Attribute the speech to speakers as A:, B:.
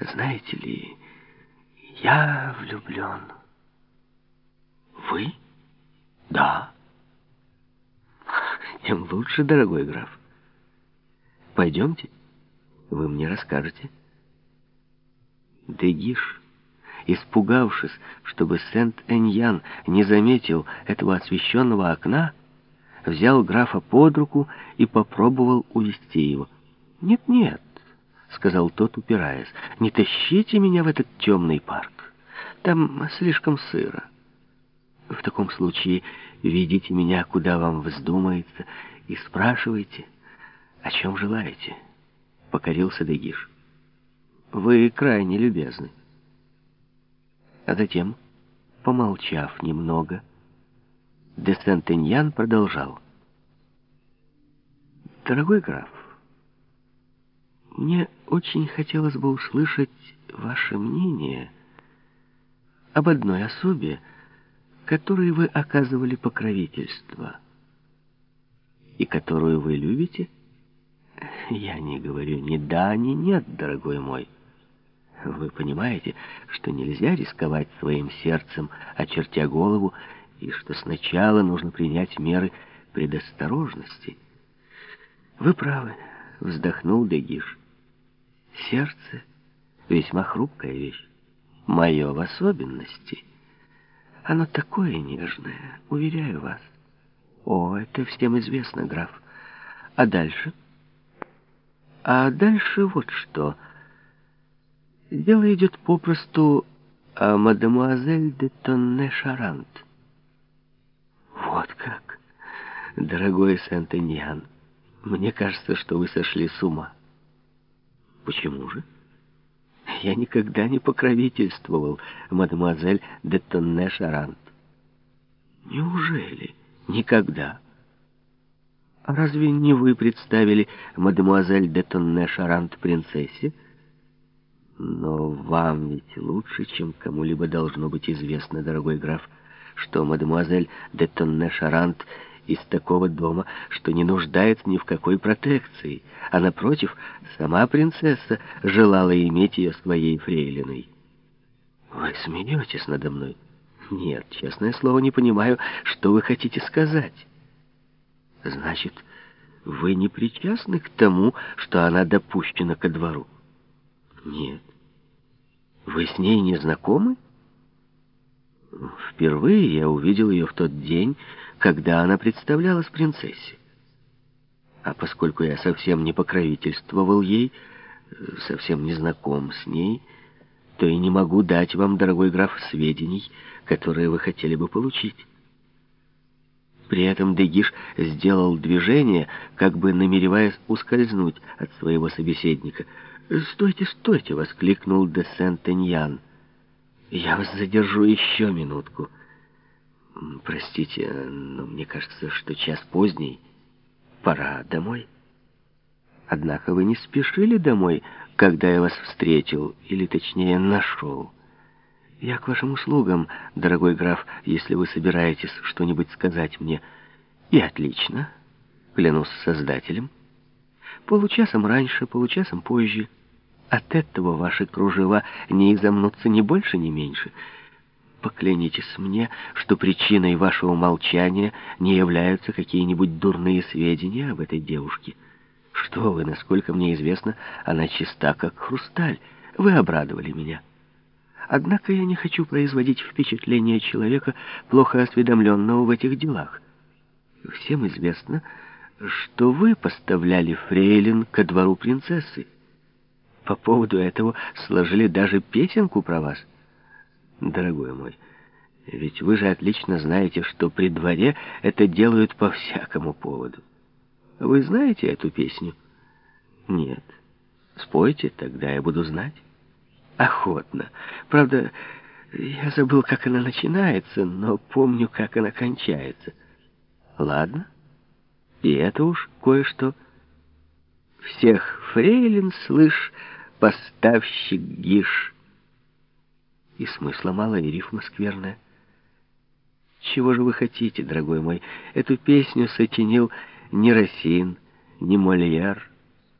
A: Знаете ли, я влюблен.
B: Вы?
A: Да. Тем лучше, дорогой граф. Пойдемте, вы мне расскажете. Дегиш, испугавшись, чтобы Сент-Эньян не заметил этого освещенного окна, взял графа под руку и попробовал увести его. «Нет-нет», — сказал тот, упираясь, — «не тащите меня в этот темный парк. Там слишком сыро. В таком случае ведите меня, куда вам вздумается, и спрашивайте, о чем желаете», — покорился Дегиш. «Вы крайне любезны». А затем, помолчав немного, де Сентеньян продолжал. «Дорогой граф, мне очень хотелось бы услышать ваше мнение об одной особе, которой вы оказывали покровительство и которую вы любите. Я не говорю ни да, ни нет, дорогой мой. Вы понимаете, что нельзя рисковать своим сердцем, очертя голову, и что сначала нужно принять меры предосторожности. Вы правы, вздохнул Дегиш. Сердце — весьма хрупкая вещь. Мое в особенности. Оно такое нежное, уверяю вас. О, это всем известно, граф. А дальше? А дальше вот что. Дело идет попросту о мадемуазель де Тонне Шарант. Вот как, дорогой Сент-Эньян, мне кажется, что вы сошли с ума. Почему же? Я никогда не покровительствовал мадемуазель де Тонне Шарант. Неужели? Никогда. А разве не вы представили мадемуазель де Тонне Шарант принцессе? Но вам ведь лучше, чем кому-либо должно быть известно, дорогой граф, что мадемуазель де Тонне Шарант из такого дома, что не нуждается ни в какой протекции, а, напротив, сама принцесса желала иметь ее своей фрейлиной. Вы смеетесь надо мной? Нет, честное слово, не понимаю, что вы хотите сказать. Значит, вы не причастны к тому, что она допущена ко двору? Нет. Вы с ней не знакомы? Впервые я увидел ее в тот день, когда она представлялась принцессе. А поскольку я совсем не покровительствовал ей, совсем не знаком с ней, то и не могу дать вам, дорогой граф, сведений, которые вы хотели бы получить. При этом Дегиш сделал движение, как бы намереваясь ускользнуть от своего собеседника. «Стойте, стойте!» — воскликнул де Сент-Эньян. «Я вас задержу еще минутку». Простите, но мне кажется, что час поздний. Пора домой. Однако вы не спешили домой, когда я вас встретил, или точнее нашел. Я к вашим услугам, дорогой граф, если вы собираетесь что-нибудь сказать мне. И отлично, клянусь создателем. Получасом раньше, получасом позже. От этого ваши кружева не изомнутся ни больше, ни меньше. Поклянитесь мне, что причиной вашего молчания не являются какие-нибудь дурные сведения об этой девушке. Что вы, насколько мне известно, она чиста, как хрусталь. Вы обрадовали меня. Однако я не хочу производить впечатление человека, плохо осведомленного в этих делах. Всем известно, что вы поставляли фрейлин ко двору принцессы. По поводу этого сложили даже песенку про вас — дорогой мой, ведь вы же отлично знаете, что при дворе это делают по всякому поводу. Вы знаете эту песню? Нет. Спойте, тогда я буду знать. Охотно. Правда, я забыл, как она начинается, но помню, как она кончается. Ладно. И это уж кое-что. Всех фрейлин, слышь, поставщик Гиш. И смысла мало, и рифма скверная. Чего же вы хотите, дорогой мой? Эту песню сочинил не Росин, не Мольер,